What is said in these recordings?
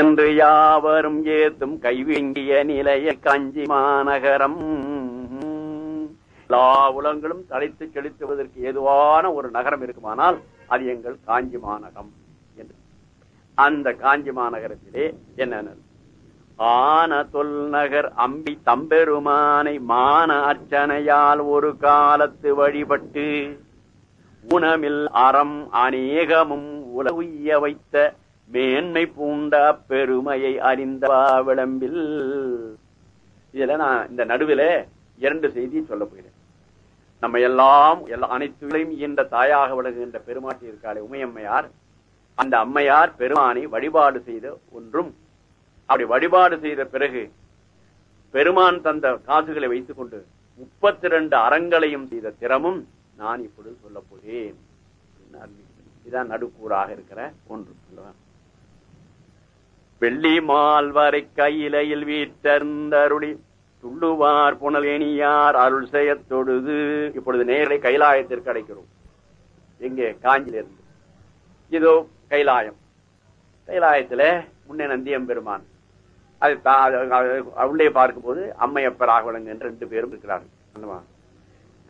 என்று யாவரும் ஏத்தும் கைவிங்கிய நிலைய காஞ்சி மாநகரம். எல்லா உலகங்களும் தலைத்து செலுத்துவதற்கு ஏதுவான ஒரு நகரம் இருக்குமானால் அது எங்கள் காஞ்சி மாநகம் என்று. அந்த காஞ்சி மாநகரத்திலே என்ன ஆன தொல்நகர் அம்பி தம்பெருமானை மான அர்ச்சனையால் ஒரு காலத்து வழிபட்டு உணமில் அறம் அநேகமும் உலகுய்ய வைத்த மேன்மை பூண்ட பெருமையை அறிந்தவா விளம்பில் இதுல நான் இந்த நடுவில் இரண்டு செய்தி சொல்ல போகிறேன். நம்ம எல்லாம் எல்லா அனைத்துகளையும் இயன்ற தாயாக விளங்குகின்ற பெருமாட்டி இருக்காளே உமையம்மையார். அந்த அம்மையார் பெருமானை வழிபாடு செய்த ஒன்றும். அப்படி வழிபாடு செய்த பிறகு பெருமான் தந்த காசுகளை வைத்துக் கொண்டு முப்பத்தி ரெண்டு அறங்களையும் செய்த திறமும் நான் இப்பொழுது சொல்ல போகிறேன். இதான் நடுக்கூறாக இருக்கிற ஒன்று. வெள்ளி மால்வரை கையிலையில் வீட்டருந்தருளி துள்ளுவார் புனலேனியார் அருள் செய்ய தொழுது. இப்பொழுது நேரடி கைலாயத்திற்கு அடைக்கிறோம். எங்கே? காஞ்சிலிருந்து இதோ கைலாயம். கைலாயத்துல முன்னே நந்தியம் பெருமான் அது உள்ளே பார்க்கும்போது அம்மையப்பராக விளங்குகின்ற ரெண்டு பேரும் இருக்கிறார்கள்.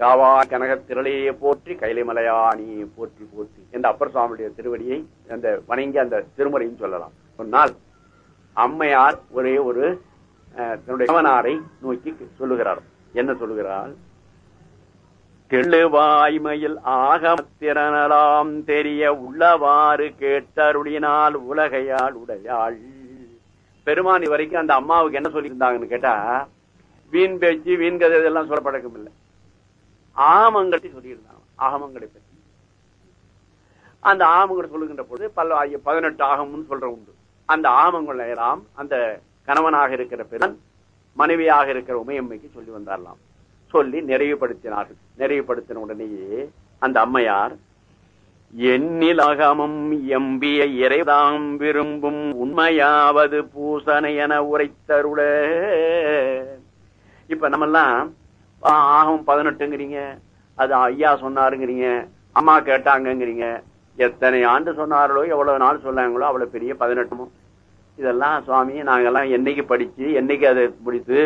காவா கனக திரளையே போற்றி கைலைமலையாணியை போற்றி போற்றி. என்ற அப்பர் சுவாமியுடைய திருவடியை அந்த வணங்கி அந்த திருமுறையும் சொல்லலாம். சொன்னால் அம்மையார் ஒரே ஒரு தன்னுடைய கவனாரை நோக்கி சொல்லுகிறார். என்ன சொல்லுகிறார்? தெளிவாய்மையில் ஆகமத்திறனலாம் தெரிய உள்ளவாறு கேட்டருளினால் உலகையால் உடையாள். பெருமான் வரைக்கும் அந்த அம்மாவுக்கு என்ன சொல்லியிருந்தாங்கன்னு கேட்டா வீண் பேச்சு வீண் கதை இதெல்லாம் சொல்ல பழக்கம் இல்லை ஆமங்களை சொல்லியிருந்தாங்க. ஆகமங்களை பற்றி. அந்த ஆமங்களை சொல்லுகின்ற போது பல்ல பதினெட்டு ஆகம்னு சொல்ற உண்டு. அந்த ஆமங்கள் எல்லாம் அந்த கணவனாக இருக்கிற பெருமன் மனைவியாக இருக்கிற உமையம்மைக்கு சொல்லி வந்தாரலாம். சொல்லி நிறைவுபடுத்தினார்கள். நிறைவுபடுத்தின உடனேயே அந்த அம்மையார் எண்ணில் அகமும் எம்பிய இறைதாம் விரும்பும் உண்மையாவது பூசனை என உரைத்தருள. இப்ப நம்மெல்லாம் ஆகும் பதினெட்டுங்கிறீங்க. அது ஐயா சொன்னாருங்கிறீங்க. அம்மா கேட்டாங்கங்கிறீங்க. எத்தனை ஆண்டு சொன்னார்களோ எவ்வளவு நாள் சொன்னாங்களோ அவ்வளவு பெரிய பதினெட்டுமோ இதெல்லாம் சுவாமி நாங்கெல்லாம் என்னைக்கு படிச்சு என்னைக்கு அதை முடித்து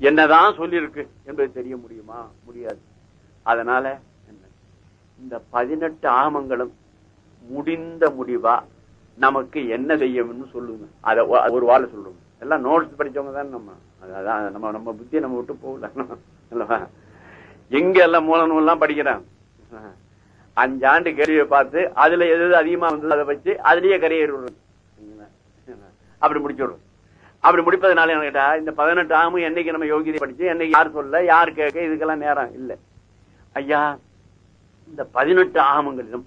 என்னதான் சொல்லியிருக்கு என்பது தெரிய முடியுமா? முடியாது. அதனால இந்த பதினெட்டு ஆகமங்களும் முடிந்த முடிவா நமக்கு என்ன செய்யணும்னு சொல்லுங்க. அத ஒரு வாழ சொல்லுங்க. எல்லாம் நோட்ஸ் படிச்சவங்க தான் நம்ம. அதான் நம்ம நம்ம புத்தியை நம்ம விட்டு போகல. எங்க எல்லாம் மூல நூல்லாம் படிக்கிறான்? அஞ்சாண்டு கேள்வியை பார்த்து அதுல எது அதிகமா வந்தது அதை வச்சு அதுலயே கரையேறி அப்படி முடிச்சுடும் அப்படி முடிப்பதனால என்ன கேட்டா இந்த பதினெட்டு ஆமும் என்னைக்கு நம்ம யோகிதை படிச்சு என்னைக்கு யார் சொல்ல யார் கேட்க இதுக்கெல்லாம் நேரம் இல்லை. ஐயா இந்த பதினெட்டு ஆகமங்களிலும்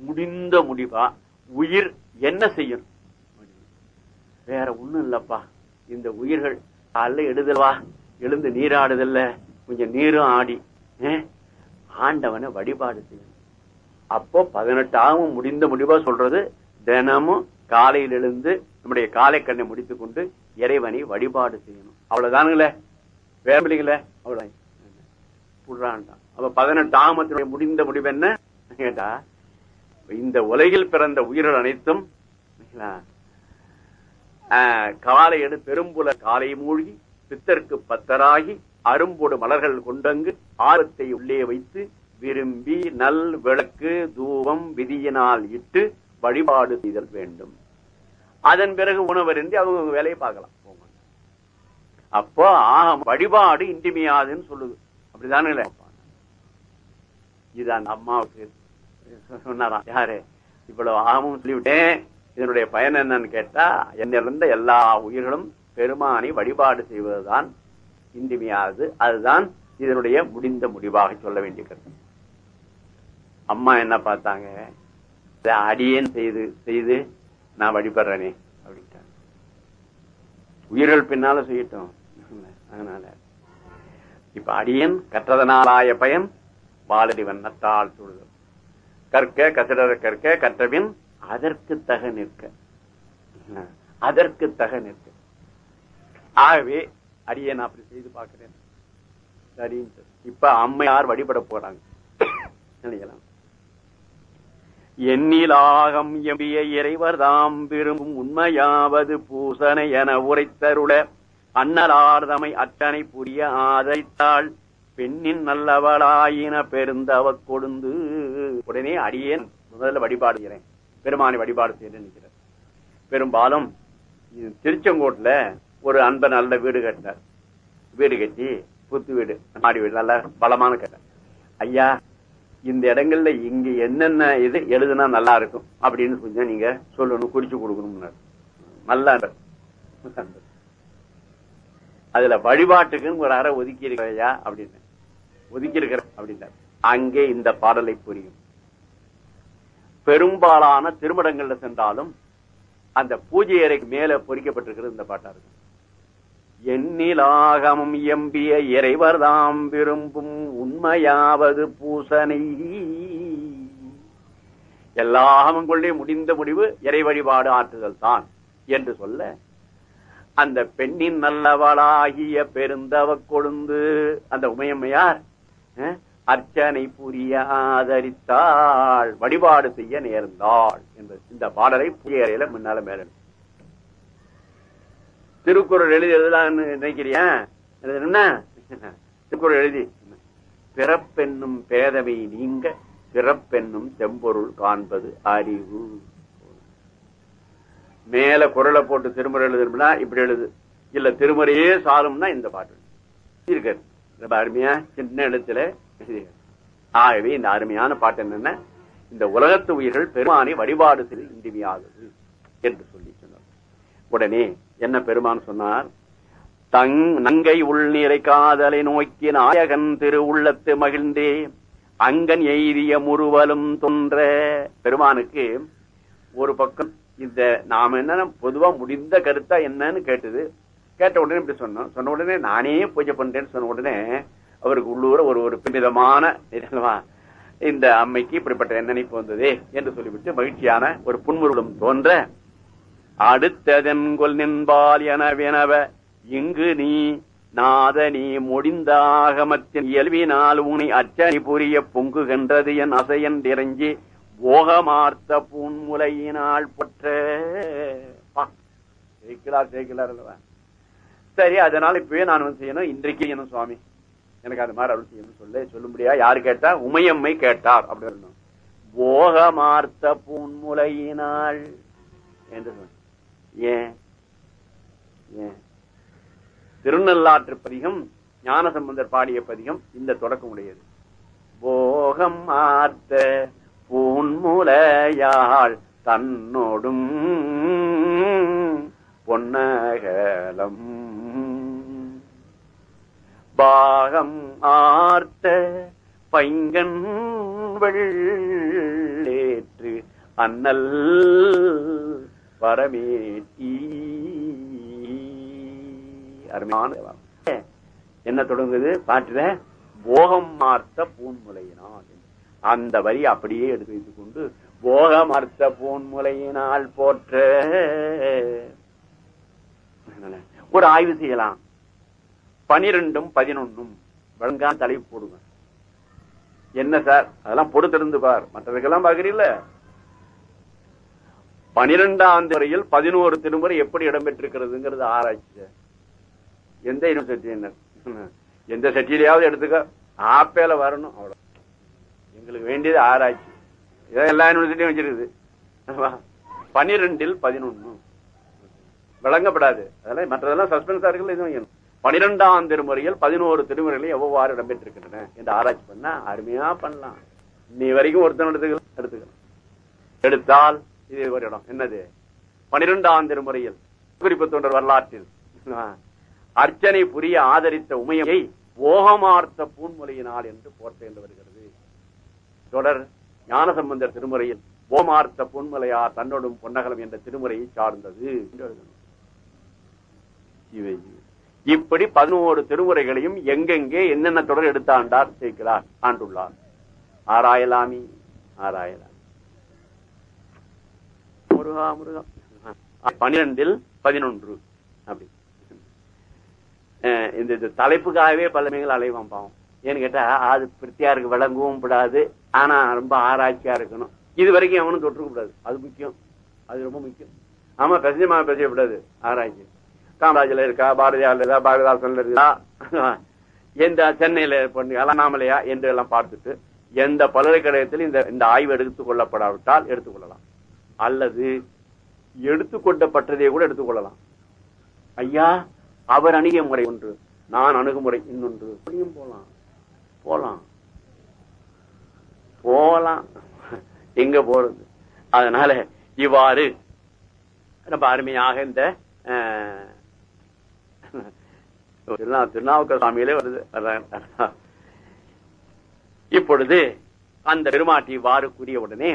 முடிந்த முடிவா உயிர் என்ன செய்யும்? வேற ஒண்ணும் இல்லப்பா. இந்த உயிர்கள் காலைல எடுதல்வா எழுந்து நீராடுதல்ல. கொஞ்சம் நீரும் ஆடி ஆண்டவனை வழிபாடு செய்யணும். அப்போ பதினெட்டாவும் முடிந்த முடிவா சொல்றது தினமும் காலையில் எழுந்து நம்முடைய காலை கண்ணை முடித்துக் கொண்டு இறைவனை வழிபாடு செய்யணும். அவ்வளவுதானுங்களே? வேற இல்லைங்களே அவ்வளவு புடுறான்டான் அப்ப பதினெட்டு ஆமத்தினுடைய முடிந்த முடிவு என்ன? கேட்டா இந்த உலகில் பிறந்த உயிர்கள் அனைத்தும் காலை எடு பெரும்புல காலை மூழ்கி பித்தருக்கு பத்தராகி அரும்போடு மலர்கள் கொண்டங்கு ஆரத்தை உள்ளே வைத்து விரும்பி நல் விளக்கு தூவம் விதியினால் இட்டு வழிபாடு செய்தல் வேண்டும். அதன் பிறகு உணவருந்தி அவங்க வேலையை பார்க்கலாம். அப்போ ஆக வழிபாடு இன்றிமையாதுன்னு சொல்லுது. அப்படிதானே இதுதான் அம்மாவுக்கு சொன்னாராம் யாரு? இவ்வளவு ஆகமும் சொல்லிவிட்டேன். இதனுடைய பயன் என்னன்னு கேட்டா என்னிருந்த எல்லா உயிர்களும் பெருமானை வழிபாடு செய்வதுதான் இன்றிமையாது அதுதான் இதனுடைய முடிந்த முடிவாக சொல்ல வேண்டிய கருத்து அம்மா என்ன பார்த்தாங்க? அடியேன் செய்து செய்து நான் வழிபடுறேனே அப்படின்ட்டாங்க. உயிர்கள் பின்னால செய்யட்டும் அதனால. இப்ப அடியன் கற்றதனாலாய பயன் பாலடி வண்ணத்தால் சுடுதல் கற்க கசிடர கற்க கற்றபின் அதற்கு தக நிற்க. அதற்கு தக நிற்க. ஆகவே அடியன் அப்படி செய்து பார்க்கிறேன். சரின்னு இப்ப அம்மையார் வழிபட போறாங்க. நினைக்கலாம் எண்ணிலாகம் எம்பிய இறைவர் தாம் விரும்பும் உண்மையாவது பூசனை என உரைத்தருள அன்னலார்தமை அத்தனை புரிய ஆதரித்தாள். பெண்ணின் நல்லவளாயின பெருந்தவ கொடுந்து உடனே அடியேன் முதல்ல வழிபாடுகிறேன். பெருமானை வழிபாடு செய்ய நினைக்கிறேன் பெரும்பாலும் திருச்செங்கோட்டுல ஒரு அன்பர் நல்ல வீடு கட்டினார். வீடு கட்டி புத்து வீடு மாடி வீடு நல்ல பலமான கட்ட ஐயா இந்த இடங்கள்ல இங்க என்னென்ன இது எழுதுனா நல்லா இருக்கும் அப்படின்னு கொஞ்சம் நீங்க சொல்லணும் குறிச்சு கொடுக்கணும் நல்லா அதுல வழிபாட்டுக்குன்னு ஒரு அறை ஒதுக்கி இருக்கிறையா அப்படின்னு. ஒதுக்கி இருக்கிற அப்படின்னா. அங்கே இந்த பாடலை புரியும். பெரும்பாலான திருமடங்கள்ல சென்றாலும் அந்த பூஜை அறைக்கு மேல பொறிக்கப்பட்டிருக்கிறது இந்த பாட்டா இருக்கும். எண்ணிலாகமும் எம்பிய இறைவர் தாம் விரும்பும் உண்மையாவது பூசனை எல்லாகமும் கொள்ளே முடிந்த முடிவு இறை வழிபாடு ஆற்றுதல் தான் என்று சொல்ல அந்த பெண்ணின் நல்லவளாகிய பெருந்தவ கொழுந்து அந்த உமையம்மையார் அர்ச்சனை புரிய ஆதரித்தாள் வழிபாடு செய்ய நேர்ந்தாள் என்று இந்த பாடலை புதிய அறையில முன்னால மேல திருக்குறள் எழுதி எழுதலாம்னு நினைக்கிறியா? என்ன? திருக்குறள் எழுதி. பிறப்பென்னும் பேதமை நீங்க பிறப்பென்னும் செம்பொருள் காண்பது அறிவு. மேல குரலை போட்டு திருமுறை எழுதுனா இப்படி எழுது. இல்ல திருமுறையே சாலும்னா இந்த பாட்டு. இருக்காரு ரொம்ப அருமையா சின்ன எழுத்துல ஆகவே இந்த அருமையான பாட்டு என்னன்னா? இந்த உலகத்து உயிர்கள் பெருமானை வழிபாடு செய்து இன்றிமையாதது என்று சொல்லி சொன்னார். உடனே என்ன பெருமான் சொன்னார்? தங் நங்கை உள்நீரை காதலை நோக்கி நாயகன் திரு உள்ளத்து மகிழ்ந்தே அங்கன் எய்திய முறுவலும் தொன்ற. பெருமானுக்கு ஒரு பக்கம் இந்த நாம என்ன பொதுவா முடிந்த கருத்தா என்னன்னு கேட்டது. கேட்ட உடனே இப்படி சொன்னோம். சொன்ன உடனே நானே பூஜை பண்றேன்னு சொன்ன உடனே அவருக்கு உள்ளூர ஒரு ஒரு பின்னிதமான இந்த அம்மைக்கு இப்படிப்பட்ட நினைப்பு வந்ததே என்று சொல்லிவிட்டு மகிழ்ச்சியான ஒரு புன்முருளும் தோன்ற அடுத்ததன் கொல் நின்பால் எனவெனவ இங்கு நீ நாத நீ முடிந்தாகமத்தின் இயல்பினால் உனி அச்சனி புரிய பொங்குகின்றது என் அசையன் இறங்கி போகமார்த்த பூன்முலையினால் பொற்ற. பா, ஜெயிக்கலார் அல்லவா? சரி அதனால இப்பவே நான் வந்து செய்யணும். இன்றைக்கு என்ன சுவாமி? எனக்கு அது மாதிரி அருள் செய்யணும் சொல்ல. சொல்லும்படியா யாரு கேட்டா? உமையம்மை கேட்டார் அப்படின்னு சொல்லணும். போகமார்த்த பூன்முலையினாள் என்று சொன்ன ஏன் ஏன் திருநள்ளாற்று பதிகம் ஞானசம்பந்தர் பாடிய பதிகம் இந்த தொடக்கம் உடையது போகம் ஆர்த்த பூன்முலையாள் தன்னோடும் பொன்னகலம். பாகம் ஆர்த்த பைங்கன் வெள்ளேற்று அண்ணல் பரமேட்டி அருமையான என்ன தொடங்குது? பாட்டுல போகம் மார்த்த பூன்முலையினால் அந்த வரி அப்படியே எடுத்து வைத்துக் கொண்டு போகமர்த்த பூன்முலையினால் போற்ற. ஒரு ஆய்வு செய்யலாம். பனிரெண்டும் பதினொன்னும் வழங்கான் தலைப்பு போடுங்க. என்ன சார்? அதெல்லாம் பொறுத்திருந்து பார். மற்றதுக்கெல்லாம் பாக்குறீங்களா பனிரெண்டாம் முறையில் பதினோரு திருமுறை எப்படி இடம்பெற்றிருக்கிறதுங்கிறது ஆராய்ச்சி. எந்த யூனிவர்சிட்டி என்ன? எந்த சட்டியிலையாவது எடுத்துக்க. ஆப்பேல வரணும் அவ்வளவு. எங்களுக்கு வேண்டியது ஆராய்ச்சி. இதான் எல்லா யூனிவர்சிட்டியும் வச்சிருக்குது. பனிரெண்டில் பதினொன்னு. விளங்கப்படாது. அதெல்லாம் மற்றதெல்லாம் சஸ்பென்ஸா இருக்குல்ல இதுவும் பனிரெண்டாம் திருமுறையில் பதினோரு திருமுறைகளையும் எவ்வாறு இடம்பெற்றிருக்கின்றன என்று ஆராய்ச்சி பண்ணா அருமையா பண்ணலாம். இன்னி வரைக்கும் ஒருத்தன் எடுத்துக்கலாம். எடுத்துக்கலாம். எடுத்தால் இது ஒரு இடம். என்னது? பனிரெண்டாம் திருமுறையில் குறிப்பு தொண்டர் வரலாற்றில். அர்ச்சனை புரிய ஆதரித்த உமையை ஓகமார்த்த பூன்முலையினால் என்று போற்ற என்று வருகிறது. தொடர் ஞானசம்பந்தர் திருமுறையில் ஓமார்த்த பொன்மலையா தன்னோடும் பொன்னகலம் என்ற திருமுறையை சார்ந்தது இப்படி பதினோரு திருமுறைகளையும் எங்கெங்கே என்னென்ன தொடர் எடுத்தாண்டார் சேர்க்கிறார் ஆண்டுள்ளார். ஆராயலாமி ஆராயலாம். முருகா முருகா. பனிரெண்டில் பதினொன்று. அப்படி. இந்த தலைப்புக்காகவே பழமைகள் அலைவான் பாவம். ஏன்னு கேட்டா அது பிரித்தியாருக்கு விளங்கவும் கூடாது ஆனா ரொம்ப ஆராய்ச்சியா இருக்கணும். இது வரைக்கும் அவனும் தொற்றுக்க கூடாது. அது முக்கியம். அது ரொம்ப முக்கியம். ஆமா பிரச்சனை பேசக்கூடாது ஆராய்ச்சி. காமராஜில் இருக்கா பாரதியார் இருக்கா பாரதிதாசன்ல இருக்கா? எந்த சென்னையில பண்ணி அண்ணாமலையா என்று எல்லாம் பார்த்துட்டு எந்த பல்கலைக்கழகத்தில் இந்த இந்த ஆய்வு எடுத்துக் கொள்ளப்படாவிட்டால் எடுத்துக்கொள்ளலாம் அல்லது எடுத்துக்கொள்ளப்பட்டதை கூட எடுத்துக்கொள்ளலாம். ஐயா அவர் அணுகிய முறை ஒன்று நான் அணுகுமுறை இன்னொன்று. அப்படியும் போலாம். போலாம். போலாம். எங்க போறது? அதனால இவ்வாறு ரொம்ப அருமையாக இந்த திருநாவுக்கர் சுவாமியிலே வருது இப்பொழுது அந்த பெருமாட்டி இவ்வாறு கூறிய உடனே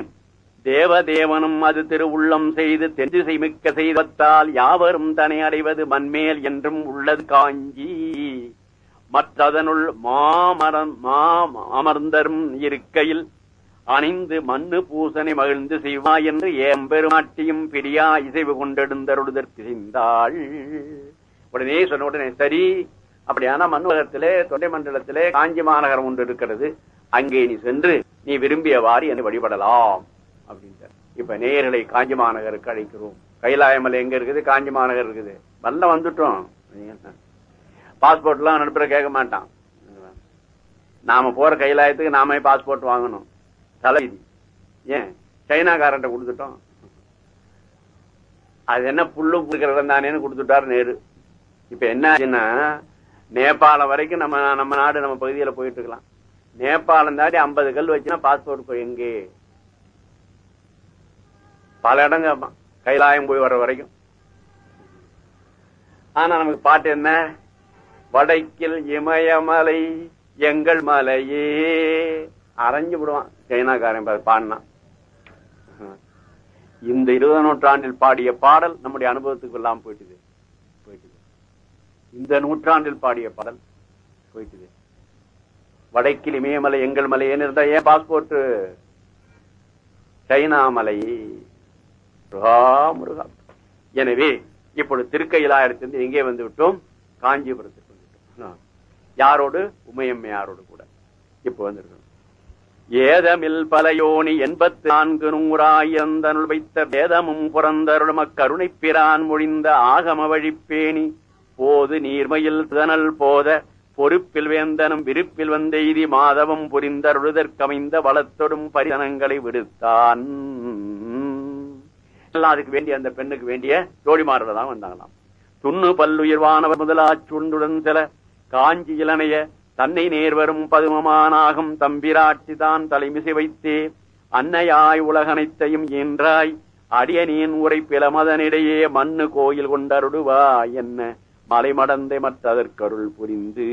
தேவதேவனும் அது திருவுள்ளம் செய்து தென்திசை மிக்க செய்வத்தால் யாவரும் தனை அடைவது மண்மேல் என்றும் உள்ளது காஞ்சி. மற்றதனுள் மாமரம் மா அமர்ந்தரும் இருக்கையில் அணிந்து மண்ணு பூசனை மகிழ்ந்து செய்வா என்று ஏம்பெருமாட்டியும் பிரியா இசைவு கொண்டெடுந்தருளுதற்கு செய்தாள் உடனே சொன்ன உடனே சரி அப்படியான மண்ணுலகத்திலே தொண்டை மண்டலத்திலே காஞ்சி மாநகரம் ஒன்று இருக்கிறது. அங்கே நீ சென்று நீ விரும்பியவாறு என்னை வழிபடலாம். அப்படின்ட்டார் இப்ப நேயர்களை காஞ்சி மாநகருக்கு அழைக்கிறோம். கைலாயமலை எங்க இருக்குது? காஞ்சி மாநகர் இருக்குது. வல்ல வந்துட்டோம். பாஸ்போர்ட் எல்லாம் அனுப்புற கேட்க மாட்டான். நாம போற கைலாயத்துக்கு நாமே பாஸ்போர்ட் வாங்கணும். தலைவிதி ஏன்? சைனாக்காரன்ட்ட கொடுத்துட்டோம். அது என்ன புல்லு புடுக்கிற தானேன்னு கொடுத்துட்டாரு நேரு. இப்ப என்ன ஆச்சுன்னா நேபாளம் வரைக்கும் நம்ம நம்ம நாடு நம்ம பகுதியில போயிட்டு இருக்கலாம். நேபாளம் தாண்டி ஐம்பது கல் வச்சுன்னா பாஸ்போர்ட் போய் எங்கே? பல இடங்க கைலாயம் போய் வர்ற வரைக்கும். ஆனா நமக்கு பாட்டு என்ன? வடக்கில் இமயமலை எங்கள் மலையே. அரைஞ்சு விடுவான் சைனாக்காரன் பாடினான் இந்த இருபது நூற்றாண்டில் பாடிய பாடல் நம்முடைய அனுபவத்துக்கு எல்லாம் போயிட்டுது. போயிட்டுது. இந்த நூற்றாண்டில் பாடிய பாடல் போயிட்டுது. வடக்கில் இமயமலை எங்கள் மலையேன்னு இருந்தா ஏன் பாஸ்போர்ட் சைனா மலை. முருகா எனவே இப்பொழுது திருக்கையிலாயிரத்திலிருந்து எங்கே வந்து விட்டோம்? காஞ்சிபுரத்துக்கு வந்துட்டோம் யாரோடு? உமையம்மையாரோடு கூட. இப்ப வந்திருக்கோம் ஏதமில் பலயோனி எண்பத்தி நான்கு நூறாயிரந்தனுள் வைத்த வேதமும் புறந்தருளும் அக்கருணை பிரான் மொழிந்த ஆகம வழிப்பேணி போது நீர்மையில் திதனல் போத பொறுப்பில் வேந்தனும் விருப்பில் வந்தெய்தி மாதவம் புரிந்தருளுதற்கமைந்த வளத்தொடும் பரிதனங்களை விடுத்தான். எல்லாம் அதுக்கு வேண்டிய அந்த பெண்ணுக்கு வேண்டிய ஜோடிமார்கள் தான் வந்தாங்களாம். துண்ணு பல்லுயிர்வானவர் முதலா சுண்டுடன் சில காஞ்சி இளனைய தன்னை நேர்வரும் பதுமமானாகும் தம்பிராட்சி தான் தலைமிசை வைத்தே. அன்னையாய் உலகனைத்தையும் என்றாய் அடியனின் உரை பிளமதனிடையே மண்ணு கோயில் கொண்டருடுவா என்ன மலைமடந்தை மற்றதற்கருள் புரிந்து.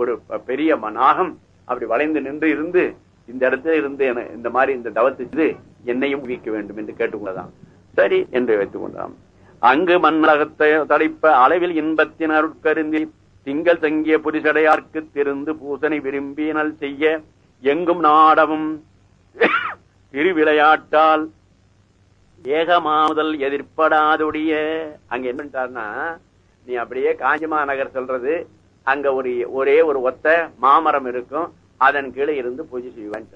ஒரு பெரிய மனாகம் அப்படி வளைந்து நின்று இருந்து இந்த இடத்துல இருந்து என- இந்த மாதிரி இந்த தவத்துக்கு என்னையும் ஊகிக்க வேண்டும் என்று கேட்டுக்கொள்ளலாம் சரி என்று வைத்துக் கொண்டாம் அங்கு மண்ணகத்தை தடைப்ப அளவில் இன்பத்தின் அருட்கருந்தி திங்கள் தங்கிய புரிசடையார்க்கு திருந்து பூசனை விரும்பினால் செய்ய எங்கும் நாடவும் திருவிளையாட்டால் ஏகமாமுதல் எதிர்ப்படாதொடிய. அங்க என்ன நீ அப்படியே காஞ்சிமா நகர் சொல்றது அங்க ஒரு ஒரே ஒரு ஒத்த மாமரம் இருக்கும். அதன் கீழே இருந்து பூஜை செய்வான்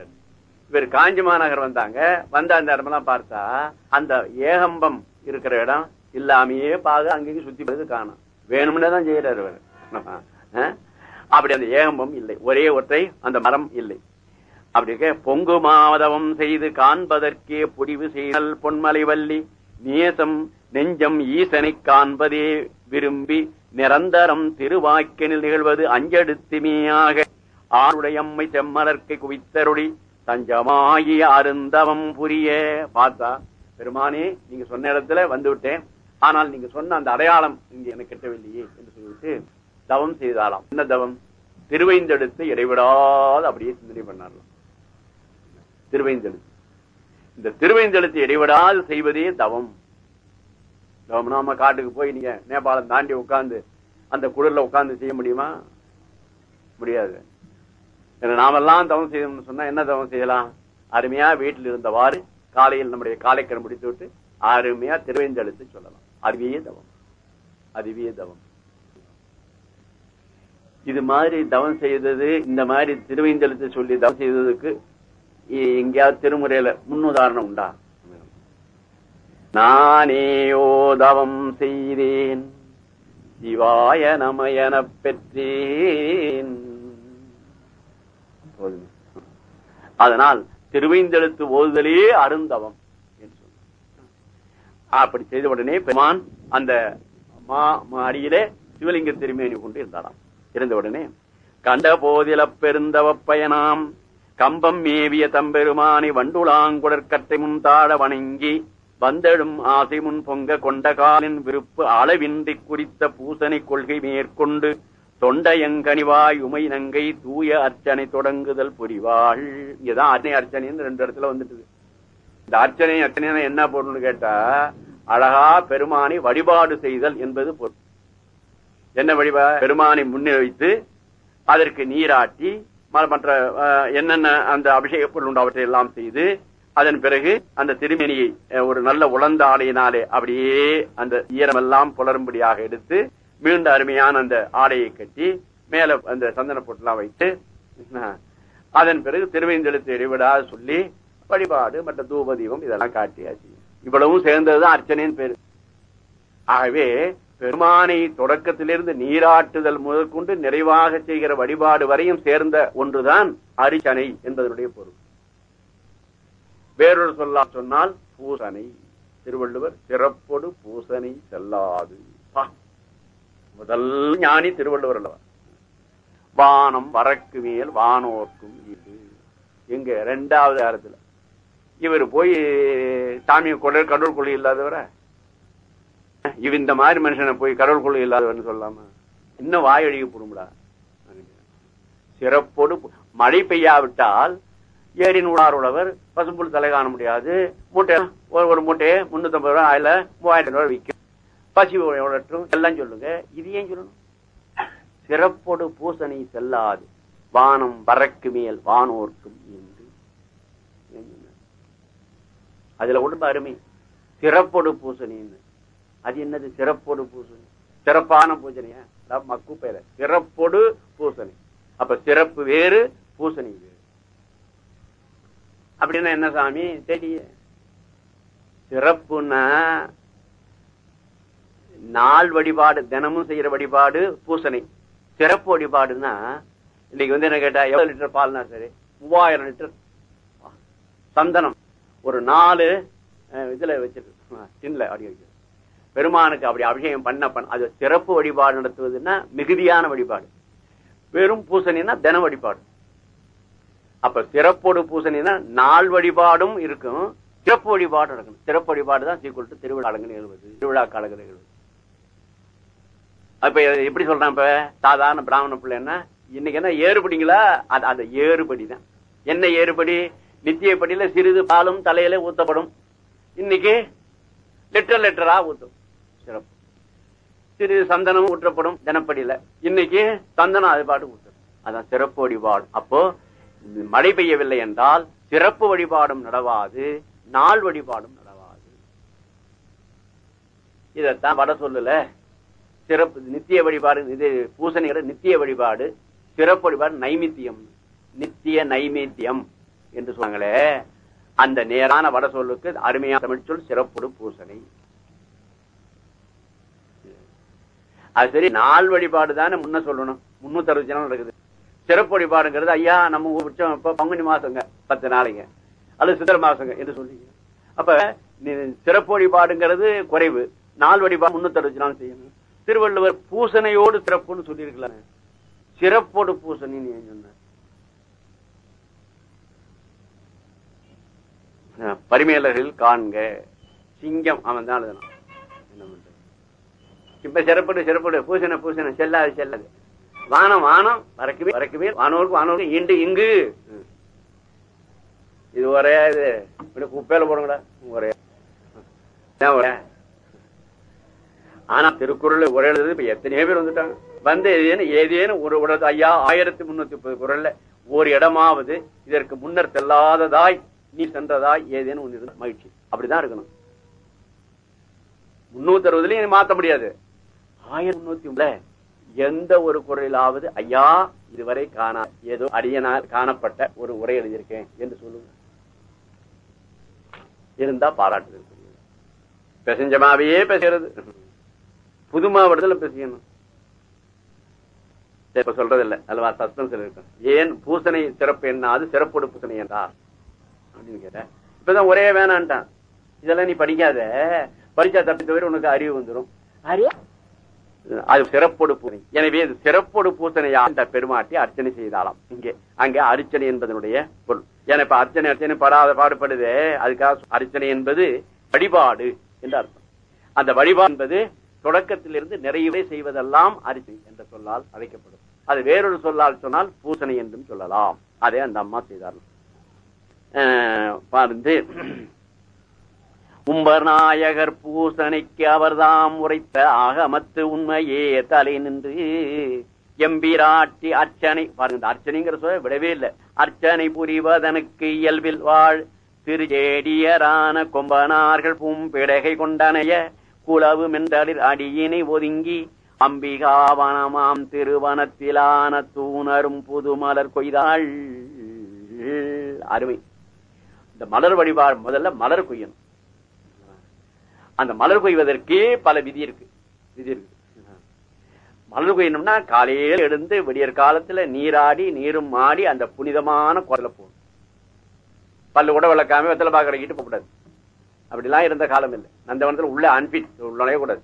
இவர் காஞ்சி மாநகர் வந்தாங்க. வந்த அந்த இடமெல்லாம் பார்த்தா அந்த ஏகம்பம் இருக்கிற இடம் இல்லாமையே பார்க்க அங்கேயும் சுத்தி போறது காணும். வேணும்னே தான் செய்யறாரு இவர். அப்படி அந்த ஏகம்பம் இல்லை. ஒரே ஒற்றை அந்த மரம் இல்லை. அப்படி இருக்க பொங்கு மாதவம் செய்து காண்பதற்கே புடிவு செய்தல் பொன்மலை வள்ளி நேசம் நெஞ்சம் ஈசனை காண்பதே விரும்பி நிரந்தரம் திருவாக்கினில் நிகழ்வது அஞ்செடுத்துமையாக ஆருடையம்மை செம்மலர்க்கை குவித்தருளி தஞ்சமாகிய அருந்தவம் புரிய. பார்த்தா பெருமானே நீங்க சொன்ன இடத்துல வந்து விட்டேன். ஆனால் நீங்க சொன்ன அந்த அடையாளம் இங்க எனக்கு கிட்டவில்லையே என்று சொல்லிவிட்டு தவம் செய்தாலாம் என்ன தவம்? திருவைந்தெடுத்து இடைவிடாது அப்படியே சிந்தனை பண்ணாரலாம் திருவைந்தெழுத்து. இந்த திருவைந்தெழுத்து இடைவிடாது செய்வதே தவம். தவம் நாம காட்டுக்கு போய் நீங்க நேபாளம் தாண்டி உட்கார்ந்து அந்த குளிர்ல உட்கார்ந்து செய்ய முடியுமா? முடியாது. நாமெல்லாம் தவம் செய்யணும்னு சொன்னா என்ன தவம் செய்யலாம்? அருமையா வீட்டில் இருந்தவாறு காலையில் நம்முடைய காலைக்கடன் முடித்து விட்டு அருமையா திருவைந்தெழுத்து சொல்லலாம். அதுவே தவம். அதுவே தவம். இது மாதிரி தவம் செய்தது இந்த மாதிரி திருவைந்தெழுத்து சொல்லி தவம் செய்ததுக்கு எங்கேயாவது திருமுறையில முன்னுதாரணம் உண்டா? நானேயோ தவம் செய்தேன். சிவாய நமயன பெற்றேன். அதனால் திருவைந்தெழுத்து ஓதுதலே அருந்தவம் என்று சொன்னார். அப்படி செய்த உடனே பெருமான் அந்த அடியிலே சிவலிங்க திருமேனி கொண்டு இருந்தாராம். இருந்த உடனே கண்ட போதில பெருந்தவ பயனாம். கம்பம் மேவிய தம்பெருமானி வண்டுளாங்குடற்கட்டை முன் தாழ வணங்கி வந்தெழும் ஆசை முன் பொங்க கொண்ட காலின் விருப்பு அளவின்றி குறித்த பூசனை கொள்கை மேற்கொண்டு தொண்டையங்கனிவாய் உமை நங்கை தூய அர்ச்சனை தொடங்குதல் புரிவாள். இதுதான் அர்ச்சனை அர்ச்சனைன்னு ரெண்டு இடத்துல வந்துட்டு இந்த அர்ச்சனை அர்ச்சனை என்ன பொருள்னு கேட்டா அழகா பெருமானை வழிபாடு செய்தல் என்பது பொருள். என்ன வழிபா? பெருமானை முன்னே வைத்து அதற்கு நீராட்டி ம- மற்ற அஹ், என்னென்ன அந்த அபிஷேக பொருள் உண்டு அவற்றை எல்லாம் செய்து அதன் பிறகு அந்த திருமேனியை ஒரு நல்ல உழந்த ஆடையினாலே அப்படியே அந்த ஈரமெல்லாம் புலரும்படியாக எடுத்து மீண்டும் அருமையான அந்த ஆடையை கட்டி மேல அந்த சந்தன பொட்டெல்லாம் வைத்து அதன் பிறகு திருவேந்தெழுத்து இடைவிடாது சொல்லி வழிபாடு மற்ற தூப தீபம் இதெல்லாம் காட்டியாச்சு. இவ்வளவும் சேர்ந்ததுதான் அர்ச்சனையின் பேரு. ஆகவே பெருமானை தொடக்கத்திலிருந்து நீராட்டுதல் முதற்கொண்டு நிறைவாக செய்கிற வழிபாடு வரையும் சேர்ந்த ஒன்றுதான் அரிசனை என்பதனுடைய பொருள். வேறொரு சொல்லா சொன்னால் பூசனை. திருவள்ளுவர் சிறப்பொடு பூசனை செல்லாது. பா. முதல் ஞானி திருவள்ளுவர் அல்லவா வானம் வரக்கு மேல் வானோர்க்கும் இது. எங்க ரெண்டாவது காலத்துல இவர் போய் சாமி கொடை கடவுள் கொள்ளி இல்லாதவரை? இவ இந்த மாதிரி மனுஷனை போய் கடவுள் கொள்ளி இல்லாதவன்னு சொல்லாம இன்னும் வாய் அழுகி போடும்டா சிறப்போடு மழை பெய்யாவிட்டால் ஏரின் உணார் உழவர் பசும்புல் தலை காண முடியாது. மூட்டை ஒரு ஒரு மூட்டையை முன்னூத்தி ஐம்பது ரூபாய் ஆயில மூவாயிரம் ரூபாய் விற்கும் பசி உழற்றும் எல்லாம் சொல்லுங்க. இது ஏன் சொல்லணும்? சிறப்போடு பூசணி செல்லாது. வானம் வரக்கு மேல் வானோர்க்கும் என்று அதுல உடம்பு அருமை. சிறப்போடு பூசணின்னு. அது என்னது? சிறப்போடு பூசணி. சிறப்பான பூசணியா? மக்கு பேர. சிறப்போடு பூசணி. அப்ப சிறப்பு வேறு பூசணி வேறு. அப்படின்னா என்ன சாமி? தெரிய. சிறப்புன்னா நாள் வழிபாடு தினமும் செய்யற வழிபாடு பூசணை. சிறப்பு வழிபாடுன்னா இன்னைக்கு வந்து என்ன கேட்டா எவ்வளவு லிட்டர் பால்னா சரி? மூவாயிரம் லிட்டர். சந்தனம். ஒரு நாலு இதுல வச்சிருக்கு டின்ல அப்படி பெருமானுக்கு அப்படி அபிஷேகம் பண்ண பண்ண அது சிறப்பு வழிபாடு நடத்துவதுன்னா மிகுதியான வழிபாடு. வெறும் பூசணினா தின வழிபாடு. அப்ப சிறப்போடு பூசணின்னா நாள் வழிபாடும் இருக்கும். சிறப்பு வழிபாடு நடக்கணும். சிறப்பு வழிபாடு தான் திருவிழா திருவிழாங்கள் எழுவது. திருவிழா காலங்கள் எழுவது. அப்ப எப்படி சொல்றான் இப்ப? சாதாரண பிராமண பிள்ளைன்னா இன்னைக்கு என்ன ஏறுபடிங்களா? அது அந்த ஏறுபடி தான் என்ன ஏறுபடி? நித்தியப்படியில சிறிது பாலும் தலையில ஊத்தப்படும். இன்னைக்கு லிட்டர் லிட்டரா ஊத்தும். சிறப்பு. சிறிது சந்தனமும் ஊற்றப்படும் தினப்படியில. இன்னைக்கு சந்தனம் அது பாட்டு ஊற்றும் அதான் சிறப்பு வழிபாடு. அப்போ மழை பெய்யவில்லை என்றால் சிறப்பு வழிபாடும் நடவாது நாள் வழிபாடும் நடவாது. இதத்தான் வட சொல்லல சிறப்பு நித்திய வழிபாடு இது பூசணியோட நித்திய வழிபாடு சிறப்பு வழிபாடு நைமித்தியம். நித்திய நைமித்தியம் என்று சொன்னாங்களே. அந்த நேரான வட சொல்லுக்கு அருமையான தமிழ் சொல் சிறப்புடு பூசணி. அது சரி நாள் வழிபாடு தானே முன்ன சொல்லணும். முன்னூத்தி அறுபத்தி நாள் இருக்குது. சிறப்பு வழிபாடுங்கிறது ஐயா நம்ம உச்சம் இப்ப பங்குனி மாசங்க பத்து நாளைங்க. அல்லது சித்திர மாசங்க என்று சொல்லிங்க அப்ப சிறப்பு வழிபாடுங்கிறது குறைவு. நாள் வழிபாடு முன்னூத்தி அறுபத்தி நாள் செய்யணும். திருவள்ளுவர் பூசணையோடு சிறப்புன்னு சொல்லியிருக்கலாம். சிறப்போடு பூசணின்னு ஏன் சொன்னார்? பரிமேலர்கள் காண்க சிங்கம் அவன் தான் எழுதணும் என்ன பண்றது? இப்ப சிறப்படு சிறப்படு பூசண பூசண செல்லாது செல்லாது. வானம் வானம் வரக்குமே வரக்குமே வானோருக்கு வானோருக்கு இண்டு இங்கு. இது ஒரே இது. இப்படி குப்பையில போடுங்கடா. ஒரே. ஏன் ஒரே? ஆனா திருக்குறள் ஒரே எழுதுறது இப்ப எத்தனையோ பேர் வந்துட்டாங்க. வந்து ஏதேனும் ஏதேனும் ஒரு உடல் ஐயா ஆயிரத்தி முன்னூத்தி முப்பது குரல்ல ஒரு இடமாவது இதற்கு முன்னர் செல்லாததாய் நீ சென்றதாய் ஏதேனும் ஒன்று இருந்தா மகிழ்ச்சி. அப்படிதான் இருக்கணும். முன்னூத்தி அறுபதுலயும் மாத்த முடியாது. ஆயிரம் முன்னூத்தி எந்த ஒரு குரலாவது ஐயா இதுவரை காணா ஏதோ அடியனால் காணப்பட்ட ஒரு உரை எழுதியிருக்கேன் என்று சொல்லுங்க. இருந்தா பாராட்டுதல். பெசஞ்சமாவே பேசுறது புது மாவட்டத்துல பேசிக்கணும் சரி, இப்ப சொல்றது இல்ல அல்லவா சஸ்பென்ஸ் இருக்கும் ஏன் பூசணை சிறப்பு என்ன? அது சிறப்போடு பூசணை என்றா? அப்படின்னு கேட்டேன். இப்பதான் ஒரே வேணான்ட்டான். இதெல்லாம் நீ படிக்காத. படிச்சா தப்பி தவிர உனக்கு அறிவு வந்துடும் அது சிறப்போடு பூசணை. எனவே இது சிறப்போடு பூசணையா? பெருமாட்டி அர்ச்சனை செய்தாலாம் இங்கே அங்கே அர்ச்சனை என்பதனுடைய பொருள். ஏன்னா இப்ப அர்ச்சனை அர்ச்சனை படாத பாடுபடுதே. அதுக்காக அர்ச்சனை என்பது வழிபாடு என்று அர்த்தம். அந்த வழிபாடு என்பது தொடக்கத்திலிருந்து நிறையவே செய்வதெல்லாம் அரிசி என்ற சொல்லால் அழைக்கப்படும். அது வேறொரு சொல்லால் சொன்னால் பூசணை என்றும் சொல்லலாம். அதே அந்த அம்மா செய்தார்கள். பார்த்து பாருந்து உம்பர்நாயகர் பூசணைக்கு அவர்தாம் உரைத்த ஆகமத்து உண்மையே தலை நின்று எம்பிராட்டி அர்ச்சனை பாருங்க இந்த அர்ச்சனைங்கிற சொல்ல விடவே இல்லை. அர்ச்சனை புரிவதனுக்கு இயல்பில் வாழ் திருஜேடியரான கொம்பனார்கள் பூம்பிடகை கொண்டனைய குளவு மென்றலில் அடியினை ஒதுங்கி அம்பிகாவனமாம் திருவனத்திலான தூணரும் புது மலர் கொய்தாள். அருமை. இந்த மலர் வழிபாடு முதல்ல மலர் கொய்யணும். அந்த மலர் கொய்வதற்கே பல விதி இருக்கு. விதி இருக்கு. மலர் கொய்யணும்னா காலையில எழுந்து விடியற் காலத்துல நீராடி நீரும் ஆடி அந்த புனிதமான குரல போகணும். பல்லு கூட விளக்காம வெத்தலை பாக்கடைக்கிட்டு போகக்கூடாது. அப்படிலாம் இருந்த காலம் இல்லை. நந்தவனத்தில் உள்ள அன்பிட் நுழைய கூடாது.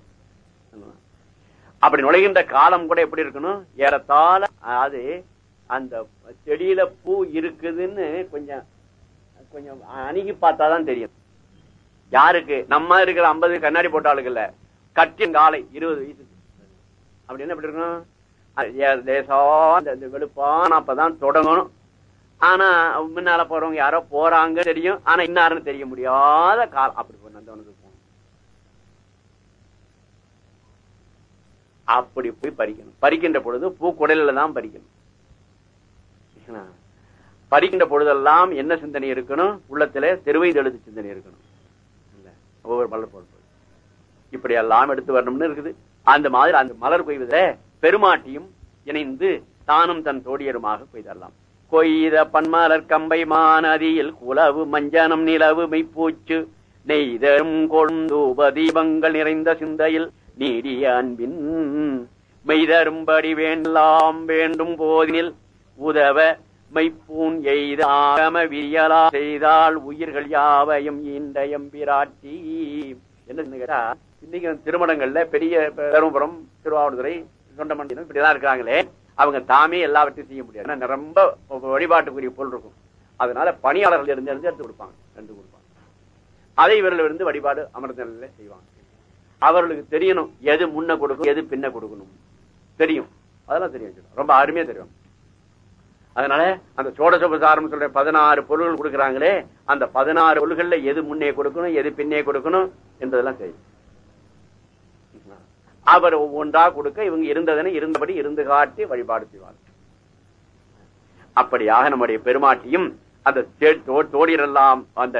அப்படி நுழைகின்ற காலம் கூட எப்படி இருக்கணும்? ஏறத்தாழ அது அந்த செடியில பூ இருக்குதுன்னு கொஞ்சம் கொஞ்சம் அணுகி பார்த்தாதான் தெரியும். யாருக்கு? நம்ம இருக்கிற ஐம்பது கண்ணாடி போட்ட ஆளுகள்ல. கட்டின் காலை இருபது வயசுக்கு அப்படின்னு எப்படி இருக்கணும் அது ஏ- இந்த- வெளுப்பான அப்பதான் தொடங்கணும். ஆனா முன்னால போறவங்க யாரோ போறாங்க தெரியும். ஆனா இன்னாருன்னு தெரிய முடியாத காலம் அப்படி போய் அப்படி போய் பறிக்கணும் பறிக்கின்ற பொழுது பூக்குடலில் தான் பறிக்கணும் பறிக்கின்ற பொழுதெல்லாம் என்ன சிந்தனை இருக்கணும்? உள்ளத்துல தெருவை திருவைதெழுது சிந்தனை இருக்கணும். இல்ல, ஒவ்வொரு மலர் போடும்போது இப்படி எல்லாம் எடுத்து வரணும்னு இருக்குது. அந்த மாதிரி அந்த மலர் கொய்வத பெருமாட்டியும் இணைந்து தானும் தன் தோடியருமாக கொய்தரலாம். கொய்த பன்மலர் கம்பை மாநதியில் குலவு மஞ்சனம் நிலவு மெய்ப்பூச்சு நெய்தரும் கொழுந்தூப தீபங்கள் நிறைந்த சிந்தையில் நீடிய அன்பின் மெய்தரும்படி வேண்டலாம் வேண்டும் போதினில் உதவ மெய்ப்பூன் எய்த ஆகம விரியலா செய்தால் உயிர்கள் யாவையும் ஈண்ட எம்பிராட்டி என்ன கேட்டா இன்னைக்கு திருமணங்கள்ல பெரிய பெரும்புரம் திருவாவூர்துறை தொண்டமண்டினம் இப்படிதான் இருக்கிறாங்களே அவங்க தாமே எல்லாவற்றையும் செய்ய முடியாது. ஏன்னா ரொம்ப வழிபாட்டுக்குரிய பொருள் இருக்கும். அதனால பணியாளர்கள் இருந்து இருந்து எடுத்து கொடுப்பாங்க. ரெண்டு கொடுப்பாங்க. அதை இவர்கள் இருந்து வழிபாடு அமர்ந்த நிலையில செய்வாங்க. அவர்களுக்கு தெரியணும் எது முன்ன கொடுக்கும் எது பின்ன கொடுக்கணும். தெரியும். அதெல்லாம் தெரியும். ரொம்ப அருமையா தெரியும். அதனால அந்த சோடசோபசாரம் சொல்ற பதினாறு பொருள்கள் கொடுக்கறாங்களே அந்த பதினாறு பொருள்கள்ல எது முன்னே கொடுக்கணும் எது பின்னே கொடுக்கணும் என்பதெல்லாம் தெரியும். அவர் ஒவ்வொன்றா கொடுக்க இவங்க இருந்ததனை இருந்தபடி இருந்து காட்டி வழிபாடு செய்வார் அப்படியாக நம்முடைய பெருமாட்டியும் அந்த தே- அந்த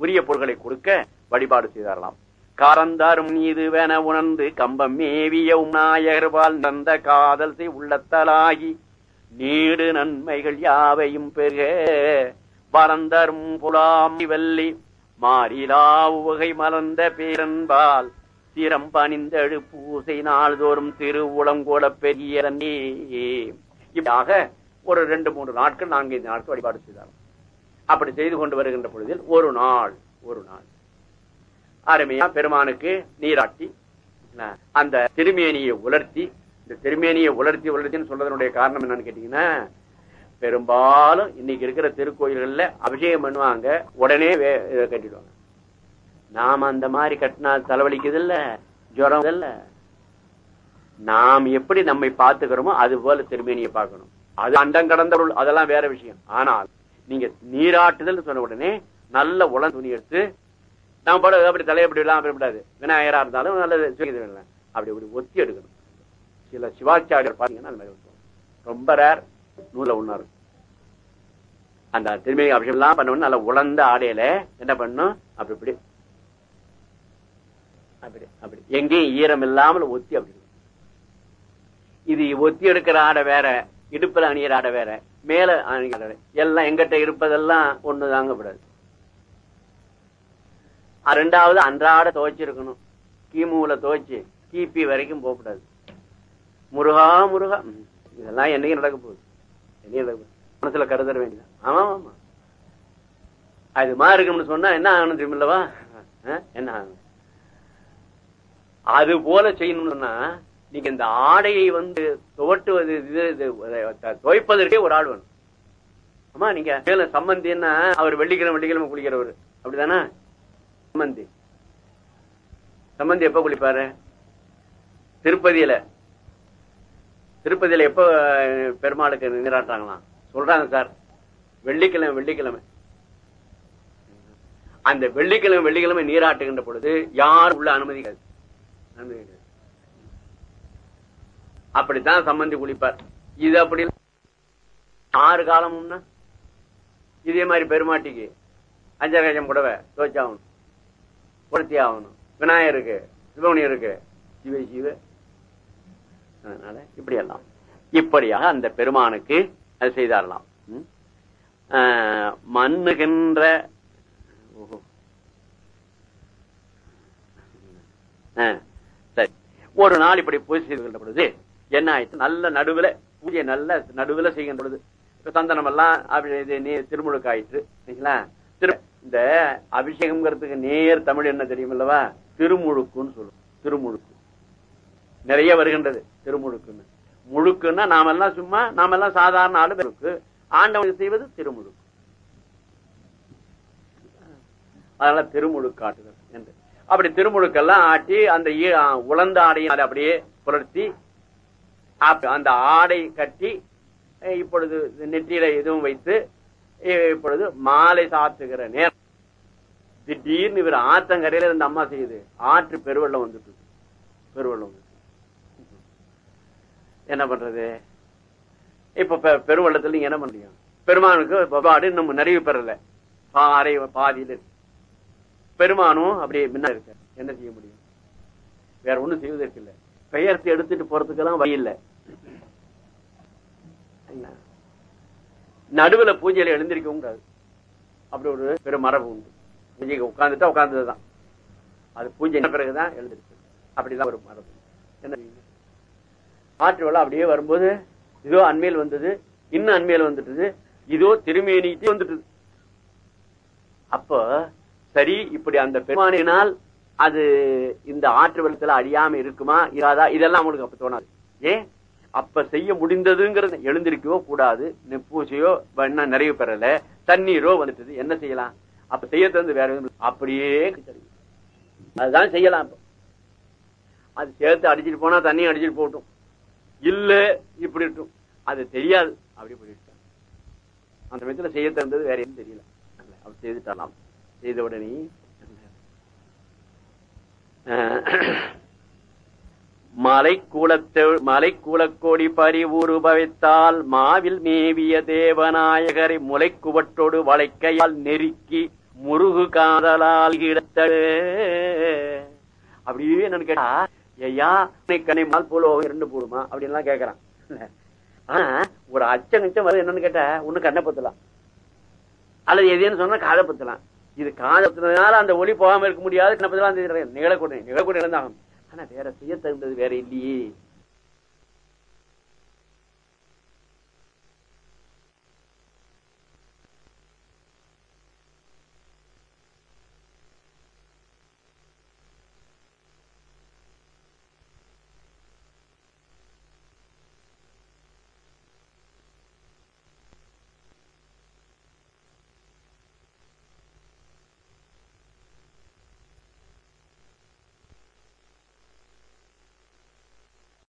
உரிய பொருள்களை கொடுக்க வழிபாடு செய்தாரலாம் காரந்தாரும் நீதுவென உணர்ந்து கம்பம் மேவிய நாயகர்வால் நந்த காதல் செய் உள்ளத்தலாகி நீடு நன்மைகள் யாவையும் பெருக பரந்தரும் புலாமி வல்லி மாறிலா உவகை மலர்ந்த பேரன்பால் சிரம் பணிந்தழு பூசை நாள்தோறும் திருவுளங்கோட பெரிய இப்படியாக ஒரு ரெண்டு மூன்று நாட்கள் நான்கைந்து நாட்கள் வழிபாடு செய்தார் அப்படி செய்து கொண்டு வருகின்ற பொழுதில் ஒரு நாள் ஒரு நாள். அருமையா பெருமானுக்கு நீராட்டி அந்த திருமேனியை உலர்த்தி இந்த திருமேனியை உலர்த்தி உலர்த்தின்னு சொல்றதனுடைய காரணம் என்னன்னு கேட்டீங்கன்னா பெரும்பாலும் இன்னைக்கு இருக்கிற திருக்கோயில்கள்ல அபிஷேகம் பண்ணுவாங்க உடனே வே- கட்டிடுவாங்க. நாம அந்த மாதிரி கட்டினா தலைவலிக்குது இல்ல ஜுரம் இல்ல நாம் எப்படி நம்மை பார்த்துக்கிறோமோ அது போல திருமேனியை பார்க்கணும். அது அண்டம் கடந்த அதெல்லாம் வேற விஷயம். ஆனால் நீங்க நீராட்டுதல் சொன்ன உடனே நல்ல உளம் துணி எடுத்து நம்ம பட அப்படி தலையப்படி எல்லாம் அப்படி விநாயகரா இருந்தாலும் நல்லது அப்படி இப்படி ஒத்தி எடுக்கணும். சில சிவாச்சாரியர் பாத்தீங்கன்னா மாதிரி ரொம்ப ரேர் நூல ஒண்ணா இருக்கும். அந்த திருமணி அபிஷேகம் எல்லாம் பண்ண நல்லா உலர்ந்த ஆடையில என்ன பண்ணும் அப்படி இப்படி அப்படி அப்படி. எங்கேயும் ஈரம் இல்லாமல் ஒத்தி அப்படி இது ஒத்தி எடுக்கிற ஆடை வேற இடுப்புல அணியிற ஆடை வேற மேல அணிகிற எல்லாம் எங்கிட்ட இருப்பதெல்லாம் ஒண்ணு தாங்கப்படாது. அஹ் ரெண்டாவது அன்றாட துவைச்சிருக்கணும். கிமுல துவைச்சு கிபி வரைக்கும் போகக்கூடாது முருகா முருகா. இதெல்லாம் என்னைக்கு நடக்க போகுது. என்னைக்கு நடக்க போகுது. மனசுல கருதற வேண்டியது ஆமா ஆமா அது மாதிரி இருக்கும்னு சொன்னா என்ன ஆகணும் தெரியுமில்லவா? என்ன ஆகணும்? அது போல செய்யணும்னா நீங்க இந்த ஆடையை வந்து துவட்டுவது இது இது, துவைப்பதற்கே ஒரு ஆள் வேணும். ஆமா நீங்க மேல சம்பந்தின்னா அவர் வெள்ளிக்கிழமை வெள்ளிக்கிழமை குளிக்கிறவர். அப்படிதானா சம்பந்தி சம்பந்தி எப்ப குளிப்பாரு? திருப்பதியில. திருப்பதியில எப்ப பெருமாளுக்கு நீராட்டுறாங்களாம் சொல்றாங்க சார். வெள்ளிக்கிழமை வெள்ளிக்கிழமை. அந்த வெள்ளிக்கிழமை வெள்ளிக்கிழமை நீராட்டுகின்ற பொழுது யார் உள்ள அனுமதிக்காது அனுமதிக்காது அப்படித்தான் சம்பந்தி குளிப்பார். இது அப்படி ஆறு காலமும்னா? இதே மாதிரி பெருமாட்டிக்கு அஞ்சரை கஜம் புடவை துவச்சாகணும். உடத்தி ஆகணும். விநாயகருக்கு இருக்கு சிவ சிவ. அதனால இப்படி எல்லாம் இப்படியாக அந்த பெருமானுக்கு அது செய்தாரலாம். மண்ணுகின்ற ஆஹ், ஓஹோ. ஒரு நாள் இப்படி பூஜை செய்து பொழுது என்ன ஆயிடுச்சு? நல்ல நடுவுல பூஜை நல்ல நடுவுல செய்கின்ற பொழுது இப்ப சந்தனம் எல்லாம் நீ திருமுழுக்கு ஆயிற்று சரிங்களா? திரு இந்த அபிஷேகம்ங்கிறதுக்கு நேர் தமிழ் என்ன தெரியுமில்லவா திருமுழுக்குன்னு சொல்லுவோம் திருமுழுக்கு. நிறைய வருகின்றது திருமுழுக்குன்னு. முழுக்குன்னா நாமெல்லாம் சும்மா நாமெல்லாம் சாதாரண ஆளு முழுக்கு. ஆண்டவன் செய்வது திருமுழுக்கு. அதனால திருமுழுக்காட்டுதல். அப்படி திருமுழுக்கெல்லாம் ஆட்டி அந்த ஈ- உலர்ந்த ஆடையை அதை அப்படியே புலர்த்தி அந்த ஆடை கட்டி இப்பொழுது நெற்றியில இதுவும் வைத்து இப்பொழுது மாலை சாத்துகிற நேரம். திடீர்னு இவர் ஆத்தங்கரையில இருந்த அம்மா செய்யுது. ஆற்று பெருவெள்ளம் வந்துட்டு பெருவெள்ளம் வந்துட்டு என்ன பண்றது? இப்ப பெ- பெருவெள்ளத்துல நீங்க என்ன பண்றீங்க? பெருமானுக்கு பாடு இன்னும் நிறைவு பெறல பாறை பாதியில இருக்கு. பெருமானும் அப்படியே முன்ன இருக்க என்ன செய்ய முடியும்? வேற ஒண்ணும் செய்வதற்கு இல்ல. பெயர்த்து எடுத்துட்டு போறதுக்கெல்லாம் வழி இல்ல. நடுவுல பூஜையில எழுந்திருக்கவும் கூடாது அப்படி ஒரு பெரும் மரபு உண்டு. பூஜைக்கு உட்கார்ந்துட்டா உட்கார்ந்ததுதான். அது பூஜை பிறகுதான் எழுந்திருக்கு அப்படிதான் ஒரு மரபு. என்ன ஆற்று வெள்ளம் அப்படியே வரும்போது இதோ அண்மையில் வந்தது இன்னும் அண்மையில் வந்துட்டு இதோ திருமேனிட்டு வந்துட்டு அப்போ சரி இப்படி அந்த பெருமானினால் அது இந்த ஆற்று வெள்ளத்துல அழியாம இருக்குமா இராதா? இதெல்லாம் அவங்களுக்கு அப்ப தோணாது. ஏன் அப்ப செய்ய முடிந்ததுங்கிறது எழுந்திருக்கவோ கூடாது பூஜையோ என்ன நிறைவு பெறல தண்ணீரோ வந்துட்டது என்ன செய்யலாம்? அப்ப செய்ய தந்து வேற அப்படியே அதுதான் செய்யலாம் இப்ப அது சேர்த்து அடிச்சிட்டு போனா தண்ணியும் அடிச்சிட்டு போட்டும் இல்ல இப்படி இருக்கும் அது தெரியாது. அப்படி போயிட்டு அந்த விதத்துல செய்ய தந்தது வேற எதுவும் தெரியல. அப்படி செய்துட்டாலாம். செய்த உடனே மலை கூலத்தை மலை கூலக்கோடி பரிவுரு மாவில் மேவிய தேவநாயகரை முளைக்குவற்றோடு வளைக்கையால் நெருக்கி முருகு காதலால் இடத்தடு அப்படியே என்னன்னு கேட்டா ஐயா கனை மால் போல இரண்டு போடுமா? அப்படின்லாம் கேட்கறான் ஆனா ஒரு அச்சம் நிச்சயம் வருது என்னன்னு கேட்டா ஒண்ணு கண்ணை பத்தலாம். அல்லது எதுன்னு சொன்னா காதை பத்தலாம். இது காதத்தினால அந்த ஒளி போகாம இருக்க முடியாது. நிகழக்கூடிய நிகழக்கூடிய நிகழக்கூட ஆனா வேற செய்ய தகுந்தது வேற இல்லையே.